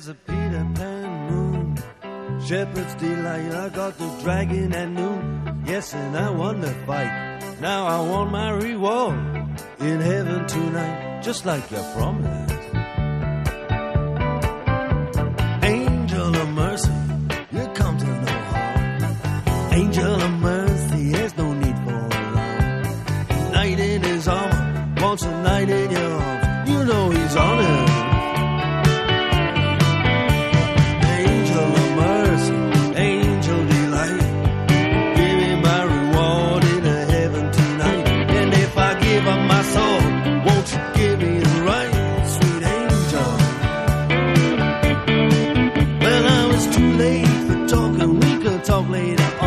there's a Peter Pan moon. Shepherd's delight, I got the dragon at noon. Yes, and I won the fight. Now I want my reward in heaven tonight, just like you promised. Angel of mercy, you come to no harm. Angel of mercy, there's no need for alarm. Knight in his armor, once a night in your it up.